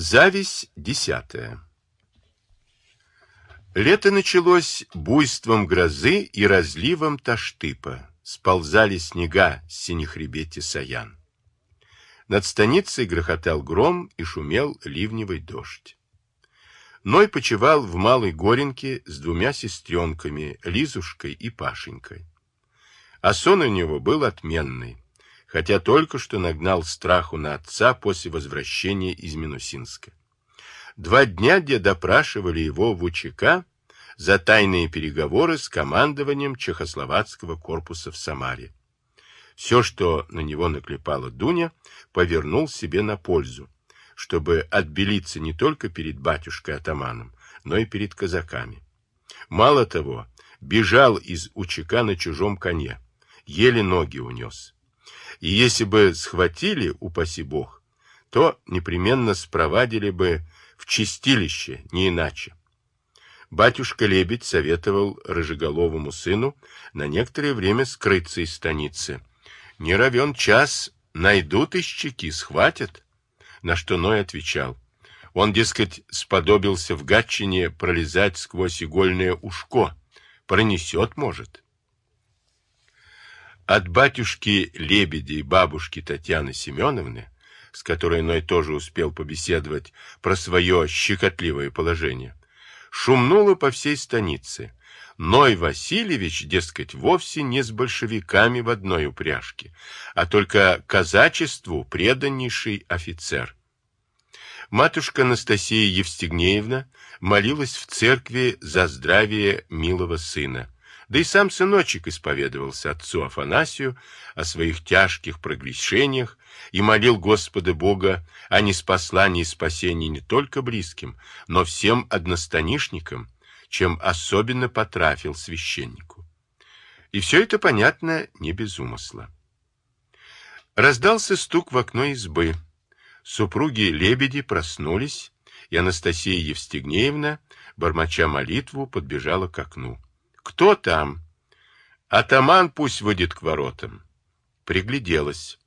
Зависть десятая. Лето началось буйством грозы и разливом таштыпа. Сползали снега с синехребете саян. Над станицей грохотал гром и шумел ливневый дождь. Ной почевал в Малой Горенке с двумя сестренками, Лизушкой и Пашенькой. А сон у него был отменный хотя только что нагнал страху на отца после возвращения из Минусинска. Два дня дед допрашивали его в УЧК за тайные переговоры с командованием Чехословацкого корпуса в Самаре. Все, что на него наклепала Дуня, повернул себе на пользу, чтобы отбелиться не только перед батюшкой-атаманом, но и перед казаками. Мало того, бежал из УЧК на чужом коне, еле ноги унес. И если бы схватили, упаси бог, то непременно спровадили бы в чистилище, не иначе. Батюшка Лебедь советовал рыжеголовому сыну на некоторое время скрыться из станицы. Не равен час, найдут ищеки, схватят. На что Ной отвечал. Он, дескать, сподобился в Гатчине пролезать сквозь игольное ушко. Пронесет, может. От батюшки Лебеди и бабушки Татьяны Семеновны, с которой Ной тоже успел побеседовать про свое щекотливое положение, шумнуло по всей станице. Ной Васильевич, дескать, вовсе не с большевиками в одной упряжке, а только казачеству преданнейший офицер. Матушка Анастасия Евстигнеевна молилась в церкви за здравие милого сына, да и сам сыночек исповедовался отцу Афанасию о своих тяжких прогрешениях и молил Господа Бога о неспослании и спасении не только близким, но всем одностанишникам, чем особенно потрафил священнику. И все это, понятно, не без умысла. Раздался стук в окно избы. Супруги Лебеди проснулись, и Анастасия Евстигнеевна, бормоча молитву, подбежала к окну. Кто там? Атаман пусть выйдет к воротам. Пригляделась.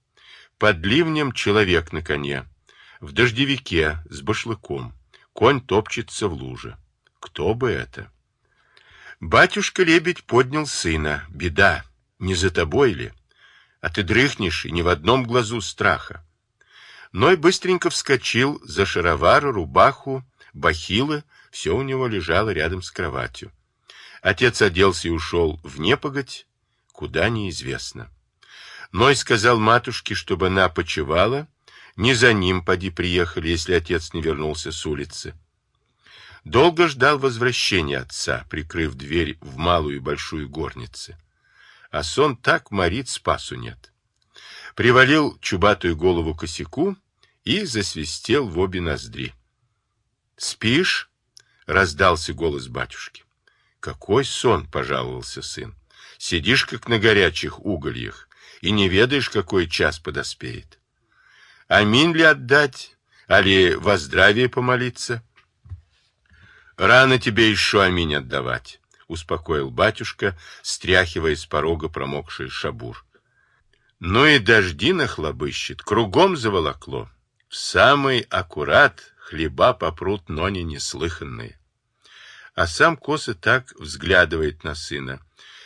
Под ливнем человек на коне. В дождевике с башлыком. Конь топчется в луже. Кто бы это? Батюшка-лебедь поднял сына. Беда. Не за тобой ли? А ты дрыхнешь, и ни в одном глазу страха. Ной быстренько вскочил за шаровары, рубаху, бахилы. Все у него лежало рядом с кроватью. Отец оделся и ушел в непогодь, куда неизвестно. Ной сказал матушке, чтобы она почевала, не за ним поди приехали, если отец не вернулся с улицы. Долго ждал возвращения отца, прикрыв дверь в малую и большую горницы. А сон так морит, спасу нет. Привалил чубатую голову косяку и засвистел в обе ноздри. «Спишь?» — раздался голос батюшки. Какой сон, пожаловался сын. Сидишь, как на горячих угольях, и не ведаешь, какой час подоспеет. Аминь ли отдать, али во здравие помолиться? Рано тебе еще аминь отдавать, успокоил батюшка, стряхивая с порога промокший шабур. Ну и дожди нахлобыщет, кругом заволокло. В самый аккурат хлеба попрут, но не неслыханные а сам косо так взглядывает на сына.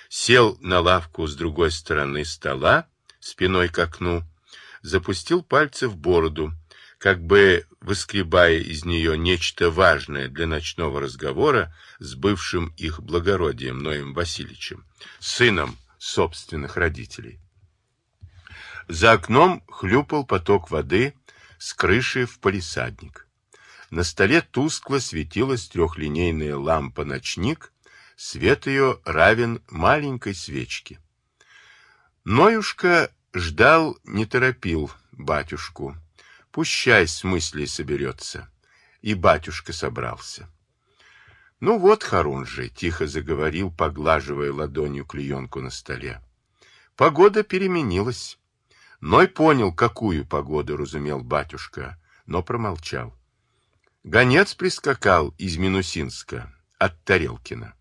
Сел на лавку с другой стороны стола, спиной к окну, запустил пальцы в бороду, как бы выскребая из нее нечто важное для ночного разговора с бывшим их благородием Ноем Васильевичем, сыном собственных родителей. За окном хлюпал поток воды с крыши в палисадник. На столе тускло светилась трехлинейная лампа-ночник, свет ее равен маленькой свечке. Ноюшка ждал, не торопил батюшку. Пущай с мыслей соберется. И батюшка собрался. Ну вот, Харунжий, тихо заговорил, поглаживая ладонью клеенку на столе. Погода переменилась. Ной понял, какую погоду разумел батюшка, но промолчал. Гонец прискакал из Минусинска, от Тарелкина.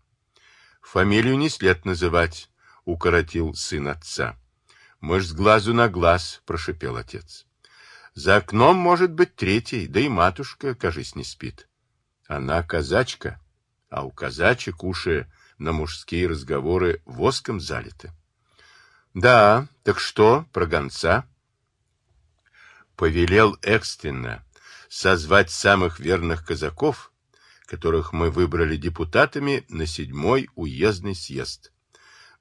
Фамилию не след называть, укоротил сын отца. Мы ж с глазу на глаз, прошипел отец. За окном может быть третий, да и матушка, кажись, не спит. Она казачка, а у казачек уши на мужские разговоры воском залиты. Да, так что про гонца? Повелел экстренно созвать самых верных казаков, которых мы выбрали депутатами на седьмой уездный съезд.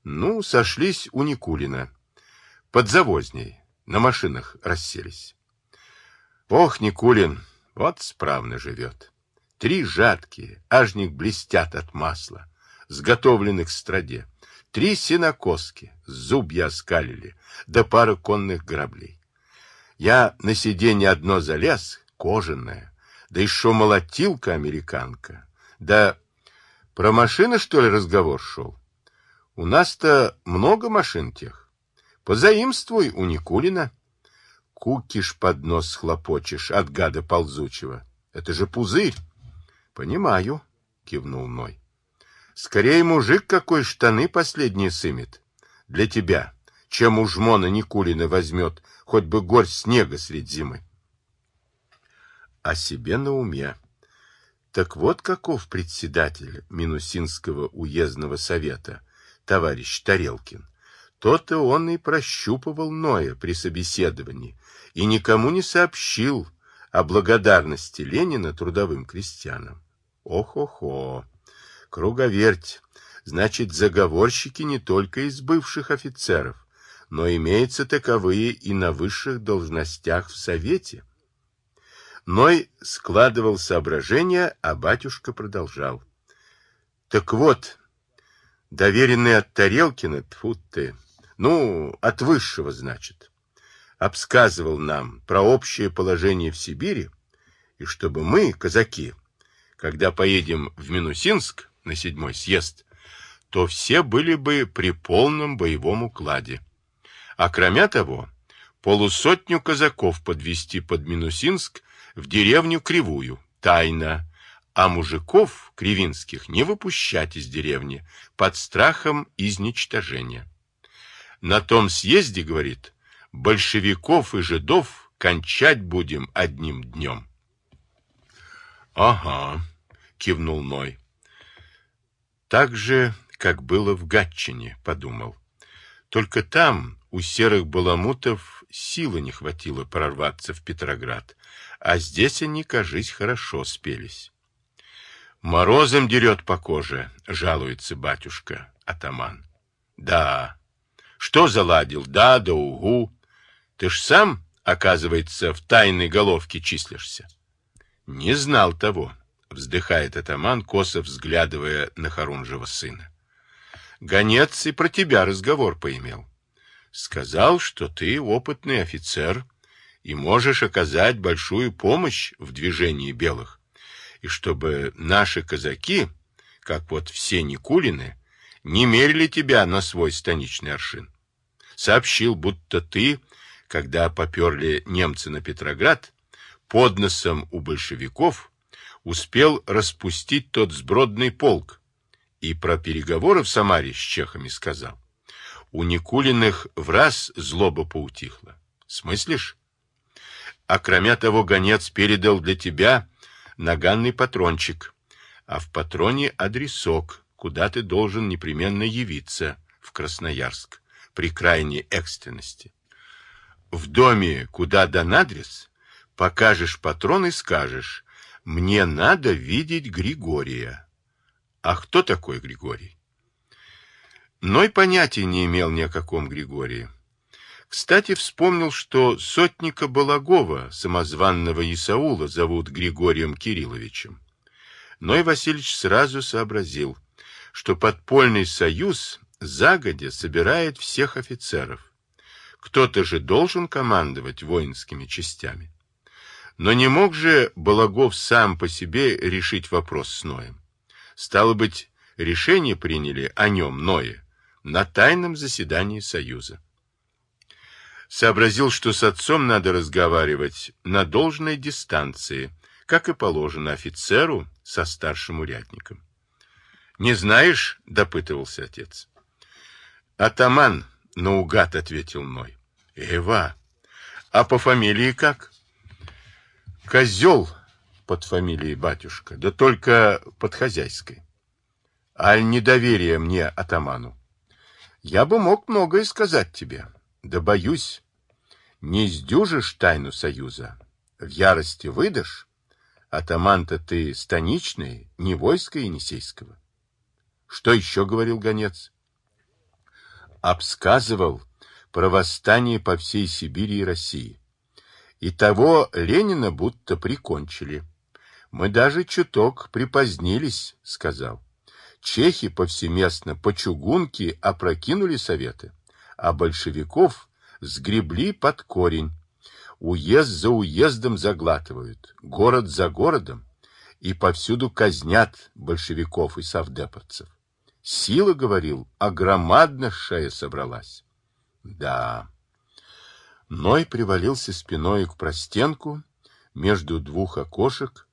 Ну, сошлись у Никулина. Под завозней, на машинах расселись. Ох, Никулин, вот справно живет. Три жатки, ажник блестят от масла, сготовленных в страде. Три синокоски, зубья оскалили, да пара конных граблей. Я на сиденье одно залез, кожаное, да еще молотилка американка. Да про машины, что ли, разговор шел? У нас-то много машин тех. Позаимствуй у Никулина кукиш под нос хлопочешь от гада ползучего. Это же пузырь. Понимаю, кивнул Ной. Скорее мужик какой штаны последние сымет. Для тебя, чем у жмона Никулина возьмет хоть бы горсть снега средь зимы. О себе на уме. Так вот каков председатель Минусинского уездного совета, товарищ Тарелкин. То-то он и прощупывал Ноя при собеседовании и никому не сообщил о благодарности Ленина трудовым крестьянам. Ох-охо! Круговерть! Значит, заговорщики не только из бывших офицеров, но имеются таковые и на высших должностях в Совете. Ной складывал соображения, а батюшка продолжал. Так вот, доверенный от Тарелкина, тьфу ты, ну, от высшего, значит, обсказывал нам про общее положение в Сибири, и чтобы мы, казаки, когда поедем в Минусинск на седьмой съезд, то все были бы при полном боевом укладе. А кроме того, полусотню казаков подвести под Минусинск в деревню Кривую, тайно, а мужиков кривинских не выпущать из деревни под страхом изничтожения. На том съезде, говорит, большевиков и жидов кончать будем одним днем. — Ага, — кивнул Ной. — Так же, как было в Гатчине, — подумал. Только там у серых баламутов силы не хватило прорваться в Петроград, а здесь они, кажись, хорошо спелись. Морозом дерет по коже, жалуется батюшка, атаман. Да, что заладил? Да, да угу. Ты ж сам, оказывается, в тайной головке числишься. Не знал того, вздыхает атаман, косо взглядывая на Харунжева сына. Гонец и про тебя разговор поимел. Сказал, что ты опытный офицер и можешь оказать большую помощь в движении белых, и чтобы наши казаки, как вот все Никулины, не мерили тебя на свой станичный аршин сообщил, будто ты, когда поперли немцы на Петроград, под носом у большевиков успел распустить тот сбродный полк и про переговоры в Самаре с чехами сказал. У Никулиных в раз злоба поутихла. Смыслишь? А кроме того, гонец передал для тебя наганный патрончик, а в патроне адресок, куда ты должен непременно явиться, в Красноярск при крайней экстренности. В доме, куда дан адрес, покажешь патрон и скажешь, мне надо видеть Григория. А кто такой Григорий? Ной понятия не имел ни о каком Григории. Кстати, вспомнил, что сотника Балагова, самозванного Исаула, зовут Григорием Кирилловичем. Ной Васильевич сразу сообразил, что подпольный союз загодя собирает всех офицеров. Кто-то же должен командовать воинскими частями. Но не мог же Балагов сам по себе решить вопрос с Ноем. Стало быть, решение приняли о нем, Ное, на тайном заседании Союза. Сообразил, что с отцом надо разговаривать на должной дистанции, как и положено офицеру со старшим урядником. «Не знаешь?» — допытывался отец. Атаман, наугад ответил Ной. Эва. А по фамилии как? Козел под фамилией батюшка, да только под хозяйской. Аль недоверие мне атаману. Я бы мог многое сказать тебе, да боюсь. Не сдюжишь тайну союза, в ярости выдашь. Атаман-то ты станичный, не войска Енисейского. Что еще говорил гонец? Обсказывал про восстание по всей Сибири и России. И того Ленина будто прикончили. Мы даже чуток припозднились, сказал. Чехи повсеместно по чугунке опрокинули советы, а большевиков сгребли под корень. Уезд за уездом заглатывают, город за городом, и повсюду казнят большевиков и совдеповцев. Сила, говорил, огромаднейшая собралась. Да. Ной привалился спиной к простенку между двух окошек,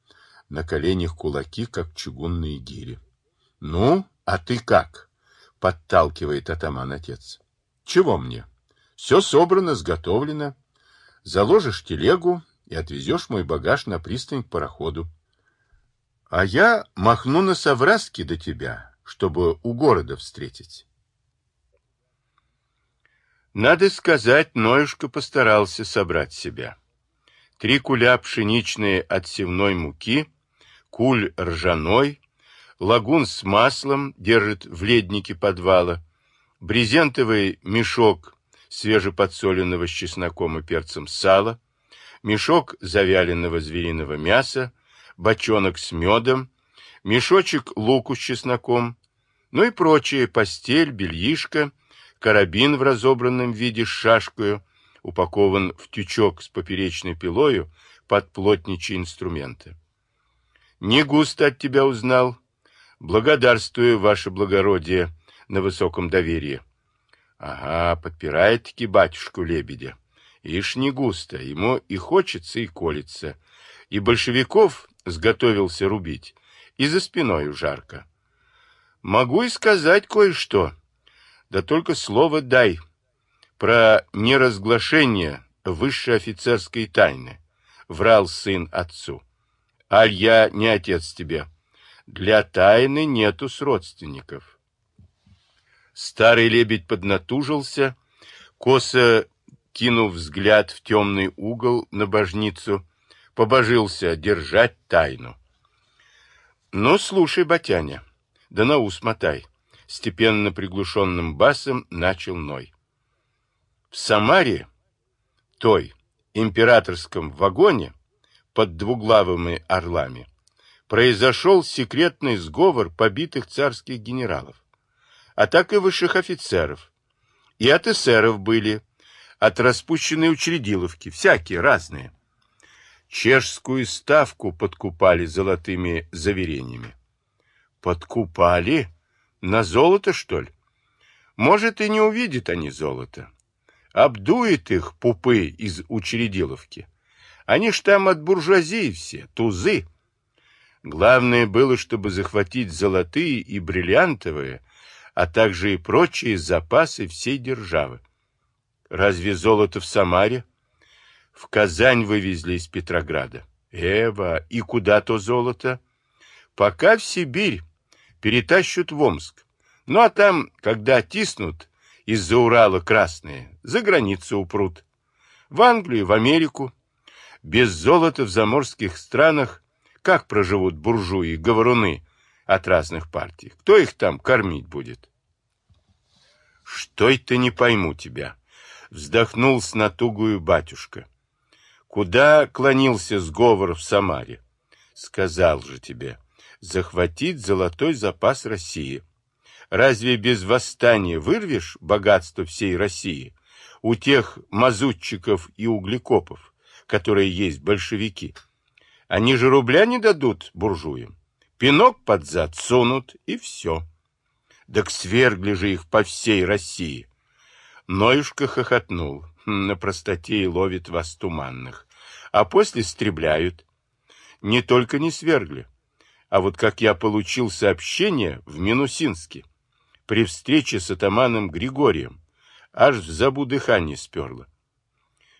на коленях кулаки, как чугунные гири. — Ну, а ты как? — подталкивает атаман отец. — Чего мне? Все собрано, сготовлено. Заложишь телегу и отвезешь мой багаж на пристань к пароходу. А я махну на соврастки до тебя, чтобы у города встретить. Надо сказать, Ноюшка постарался собрать себя. Три куля пшеничные от севной муки, куль ржаной, лагун с маслом держит в леднике подвала, брезентовый мешок свежеподсоленного с чесноком и перцем сала, мешок завяленного звериного мяса, бочонок с медом, мешочек луку с чесноком, ну и прочее, постель, бельишко, карабин в разобранном виде с шашкою, упакован в тючок с поперечной пилою под плотничьи инструменты. Не густо от тебя узнал, Благодарствую, ваше благородие, на высоком доверии. Ага, подпирает-таки батюшку лебедя. Ишь не густо, ему и хочется, и колется. И большевиков сготовился рубить, и за спиной жарко. Могу и сказать кое-что, да только слово дай про неразглашение высшей офицерской тайны, врал сын отцу. Аль я не отец тебе. Для тайны нету с родственников. Старый лебедь поднатужился, косо кинув взгляд в темный угол на божницу, побожился держать тайну. Ну, слушай, Батяня, да на ус мотай, степенно приглушенным басом начал Ной. В Самаре, той, императорском вагоне, под двуглавыми орлами, произошел секретный сговор побитых царских генералов, а так и высших офицеров. И от эсеров были, от распущенной учредиловки, всякие, разные. Чешскую ставку подкупали золотыми заверениями. Подкупали? На золото, что ли? Может, и не увидят они золото. Обдует их пупы из учредиловки. Они ж там от буржуазии все, тузы. Главное было, чтобы захватить золотые и бриллиантовые, а также и прочие запасы всей державы. Разве золото в Самаре? В Казань вывезли из Петрограда. Эва, и куда то золото? Пока в Сибирь, перетащут в Омск. Ну а там, когда тиснут из-за Урала красные, за границу упрут. В Англию, в Америку. Без золота в заморских странах как проживут буржуи, говоруны от разных партий? Кто их там кормить будет? Что это не пойму тебя? Вздохнул с натугую батюшка. Куда клонился сговор в Самаре? Сказал же тебе, захватить золотой запас России. Разве без восстания вырвешь богатство всей России у тех мазутчиков и углекопов, которые есть большевики? Они же рубля не дадут буржуям. Пинок под зад сунут, и все. Так свергли же их по всей России. Ноюшка хохотнул. На простоте и ловит вас туманных. А после стребляют. Не только не свергли, а вот как я получил сообщение в Минусинске при встрече с атаманом Григорием, аж в забу дыхание сперло.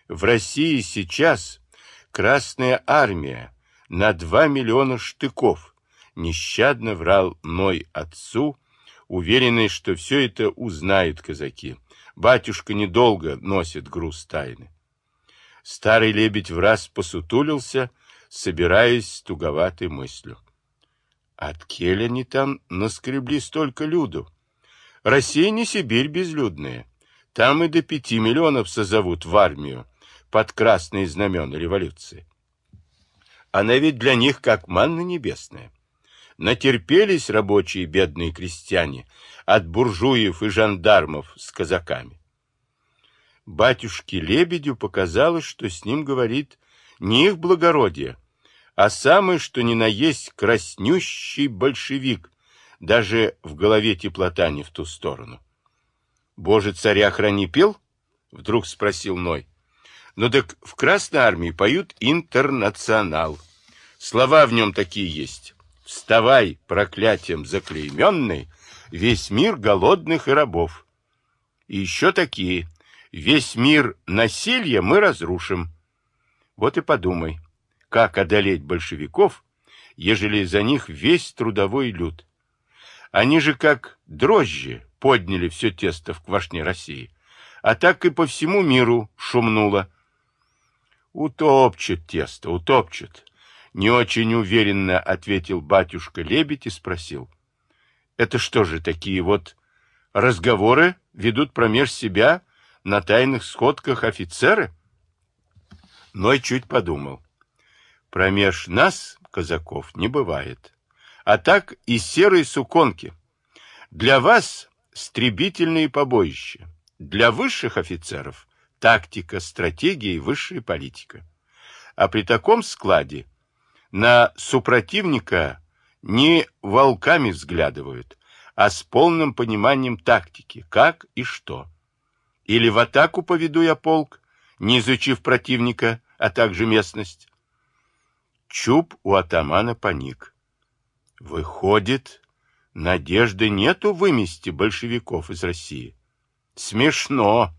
В России сейчас Красная армия на два миллиона штыков, нещадно врал Ной отцу, уверенный, что все это узнают казаки. Батюшка недолго носит груз тайны. Старый лебедь в раз посутулился, собираясь с туговатой мыслью. От кель они там наскребли столько люду. Россия не Сибирь безлюдная. Там и до пяти миллионов созовут в армию под красные знамена революции. Она ведь для них как манна небесная. Натерпелись рабочие бедные крестьяне от буржуев и жандармов с казаками. Батюшке Лебедю показалось, что с ним говорит не их благородие, а самый, что ни на есть, краснющий большевик, даже в голове теплота не в ту сторону. «Боже, царя храни пел?» — вдруг спросил Ной. «Ну так в Красной Армии поют «Интернационал». Слова в нем такие есть. «Вставай, проклятием заклейменный, весь мир голодных и рабов». И еще такие «Весь мир насилия мы разрушим». Вот и подумай, как одолеть большевиков, ежели за них весь трудовой люд. Они же как дрожжи подняли все тесто в квашне России, а так и по всему миру шумнуло. Утопчет тесто, утопчет. Не очень уверенно ответил батюшка Лебедь и спросил. Это что же такие вот разговоры ведут промеж себя на тайных сходках офицеры? Ной чуть подумал. Промеж нас, казаков, не бывает. А так и серые суконки. Для вас стребительные побоища. Для высших офицеров тактика, стратегия и высшая политика. А при таком складе на супротивника не волками взглядывают, а с полным пониманием тактики, как и что. Или в атаку поведу я полк, не изучив противника, а также местность, Чуб у атамана паник. Выходит, надежды нету вымести большевиков из России. Смешно.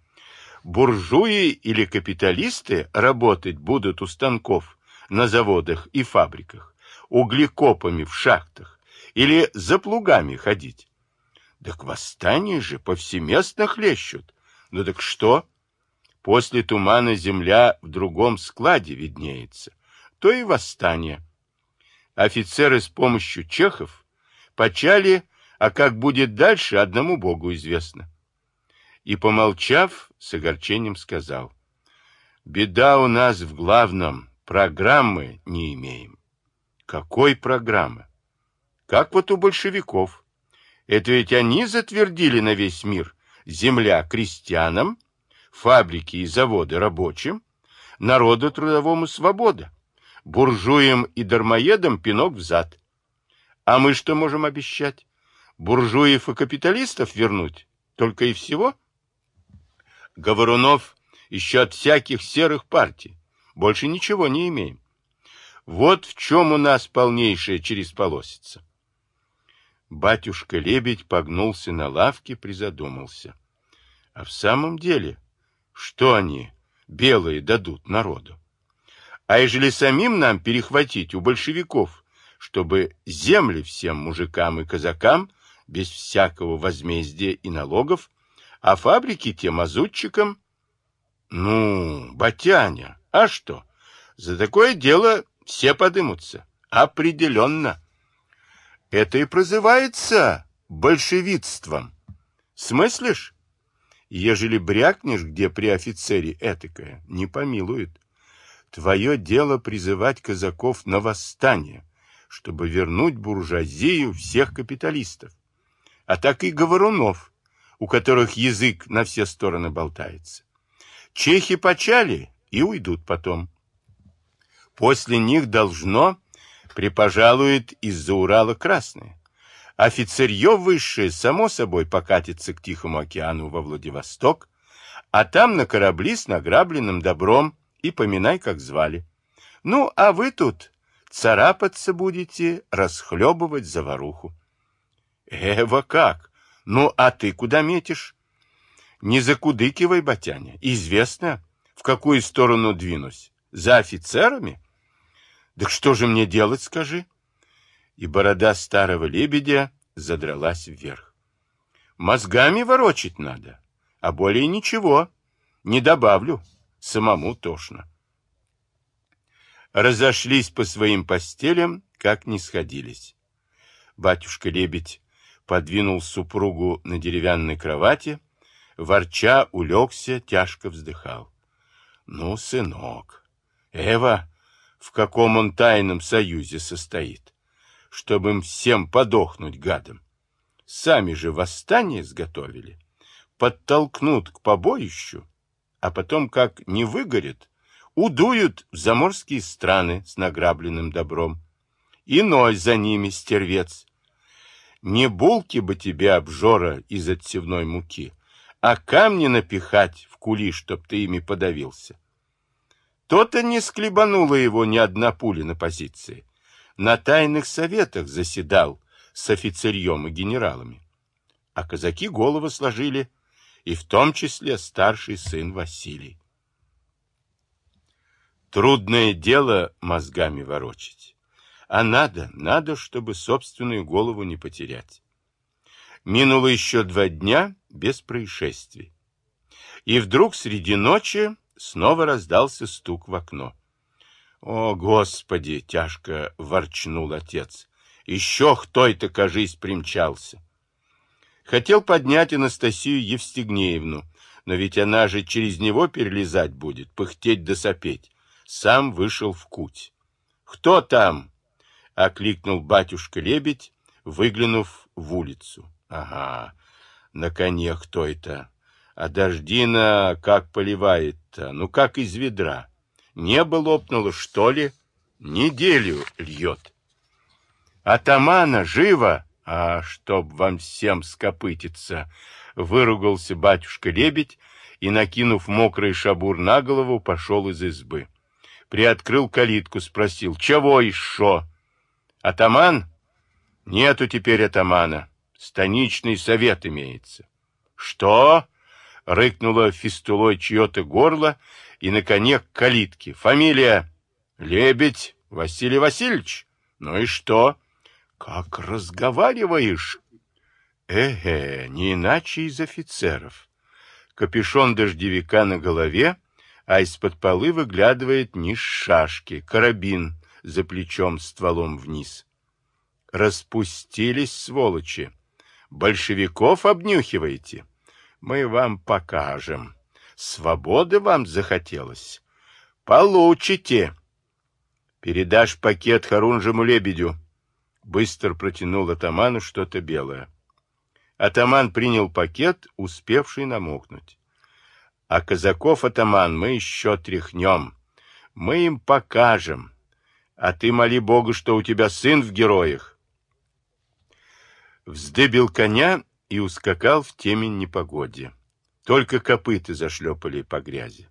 Буржуи или капиталисты работать будут у станков на заводах и фабриках, углекопами в шахтах или за плугами ходить. Так восстание же повсеместно хлещут. Ну так что? После тумана земля в другом складе виднеется то и восстание. Офицеры с помощью чехов почали, а как будет дальше, одному Богу известно. И, помолчав, с огорчением сказал, «Беда у нас в главном, программы не имеем». Какой программы? Как вот у большевиков. Это ведь они затвердили на весь мир земля крестьянам, фабрики и заводы рабочим, народу трудовому свобода буржуям и дармоедам пинок в зад. А мы что можем обещать? Буржуев и капиталистов вернуть? Только и всего? Говорунов еще от всяких серых партий. Больше ничего не имеем. Вот в чем у нас полнейшая чересполосица. Батюшка-лебедь погнулся на лавке, призадумался. А в самом деле, что они, белые, дадут народу? А ежели самим нам перехватить у большевиков, чтобы земли всем мужикам и казакам без всякого возмездия и налогов, а фабрики тем мазутчикам? Ну, батяня, а что? За такое дело все подымутся. Определенно. Это и прозывается большевитством. Смыслишь? Ежели брякнешь, где при офицере этакое, не помилует. Твое дело призывать казаков на восстание, чтобы вернуть буржуазию всех капиталистов. А так и говорунов, у которых язык на все стороны болтается. Чехи почали и уйдут потом. После них должно припожалует из-за Урала красное. Офицерье высшее, само собой, покатится к Тихому океану во Владивосток, а там на корабли с награбленным добром и поминай, как звали. Ну, а вы тут царапаться будете, расхлебывать заваруху. Эва как? Ну, а ты куда метишь? Не закудыкивай, батяня. Известно, в какую сторону двинусь. За офицерами? Так что же мне делать, скажи? И борода старого лебедя задралась вверх. Мозгами ворочить надо, а более ничего. Не добавлю, самому тошно. Разошлись по своим постелям, как не сходились. Батюшка-лебедь подвинул супругу на деревянной кровати, ворча улегся, тяжко вздыхал. Ну, сынок, Эва, в каком он тайном союзе состоит, чтобы им всем подохнуть гадом. Сами же восстание сготовили, подтолкнут к побоищу, а потом, как не выгорит, удуют в заморские страны с награбленным добром. Иной за ними стервец. Не булки бы тебе, обжора, из отсевной муки, а камни напихать кули, чтоб ты ими подавился. То-то не склебанула его ни одна пуля на позиции. На тайных советах заседал с офицерьем и генералами. А казаки головы сложили, и в том числе старший сын Василий. Трудное дело мозгами ворочать. А надо, надо, чтобы собственную голову не потерять. Минуло еще два дня без происшествий. И вдруг среди ночи снова раздался стук в окно. «О, Господи!» — тяжко ворчнул отец. «Еще кто это, кажись, примчался!» Хотел поднять Анастасию Евстигнеевну, но ведь она же через него перелезать будет, пыхтеть да сопеть. Сам вышел в куть. «Кто там?» — окликнул батюшка-лебедь, выглянув в улицу. Ага, на коне кто это? А дождина как поливает-то? Ну, как из ведра. Небо лопнуло, что ли? Неделю льет. Атамана, живо! А чтоб вам всем скопытиться! Выругался батюшка-лебедь и, накинув мокрый шабур на голову, пошел из избы. Приоткрыл калитку, спросил, чего еще? Атаман? Нету теперь атамана. Станичный совет имеется. Что? Рыкнуло фистулой чье-то горло и на коне к калитке. Фамилия? Лебедь Василий Васильевич. Ну и что? Как разговариваешь? Эге, не иначе из офицеров. Капюшон дождевика на голове, а из-под полы выглядывает низ шашки, карабин за плечом стволом вниз. Распустились, сволочи. Большевиков обнюхиваете? Мы вам покажем. Свободы вам захотелось? Получите. Передашь пакет Харунжему лебедю. Быстро протянул атаману что-то белое. Атаман принял пакет, успевший намокнуть. А казаков, атаман, мы еще тряхнем. Мы им покажем. А ты моли Бога, что у тебя сын в героях вздыбил коня и ускакал в темень непогоде. Только копыты зашлепали по грязи.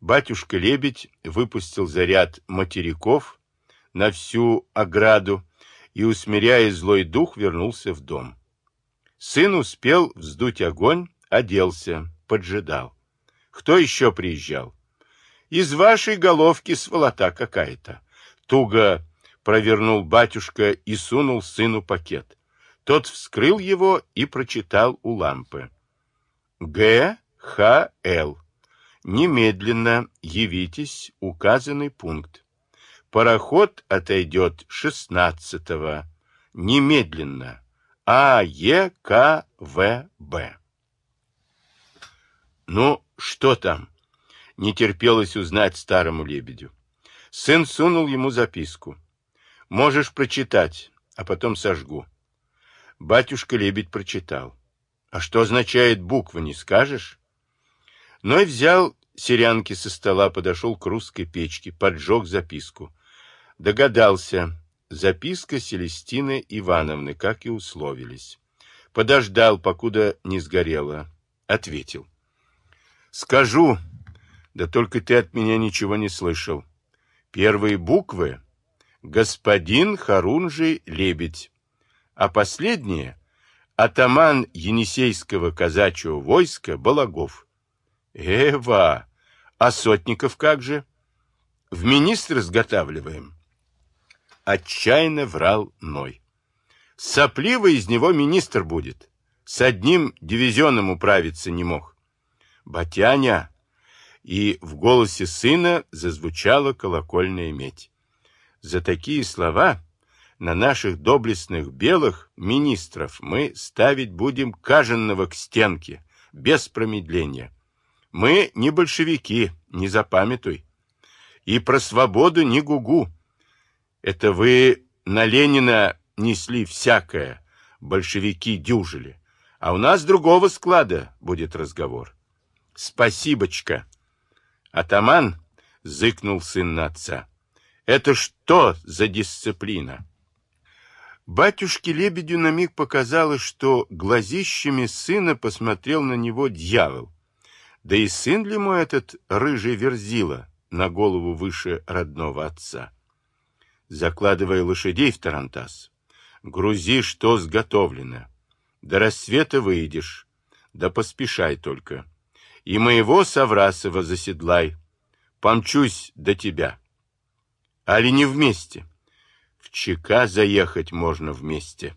Батюшка-лебедь выпустил заряд материков на всю ограду и, усмиряя злой дух, вернулся в дом. Сын успел вздуть огонь, оделся, поджидал. Кто еще приезжал? Из вашей головки сволота какая-то. Туго провернул батюшка и сунул сыну пакет. Тот вскрыл его и прочитал у лампы. Г. Х. Л. Немедленно явитесь, указанный пункт. Пароход отойдет шестнадцатого. Немедленно. А. Е. К. В. Б. Ну, что там? Не терпелось узнать старому лебедю. Сын сунул ему записку. Можешь прочитать, а потом сожгу. Батюшка-лебедь прочитал. А что означает буква, не скажешь? Ной взял серянки со стола, подошел к русской печке, поджег записку. Догадался. Записка Селестины Ивановны, как и условились. Подождал, покуда не сгорела. Ответил. Скажу, да только ты от меня ничего не слышал. Первые буквы — господин Харунжий Лебедь а последнее — атаман Енисейского казачьего войска Балагов. Эва! А Сотников как же? в министр изготавливаем. Отчаянно врал Ной. Сопливый из него министр будет. С одним дивизионом управиться не мог. Батяня! И в голосе сына зазвучала колокольная медь. За такие слова на наших доблестных белых министров мы ставить будем каженного к стенке, без промедления. Мы не большевики, не запамятуй. И про свободу не гугу. Это вы на Ленина несли всякое, большевики дюжили. А у нас другого склада будет разговор. Спасибочка. Атаман, зыкнул сын на отца. Это что за дисциплина? Батюшке Лебедю на миг показалось, что глазищами сына посмотрел на него дьявол. Да и сын ли мой этот рыжий верзила на голову выше родного отца? Закладывая лошадей в тарантас, грузи, что сготовлено. До рассвета выйдешь, да поспешай только. И моего Саврасова заседлай, помчусь до тебя. Али не вместе? В ЧК заехать можно вместе.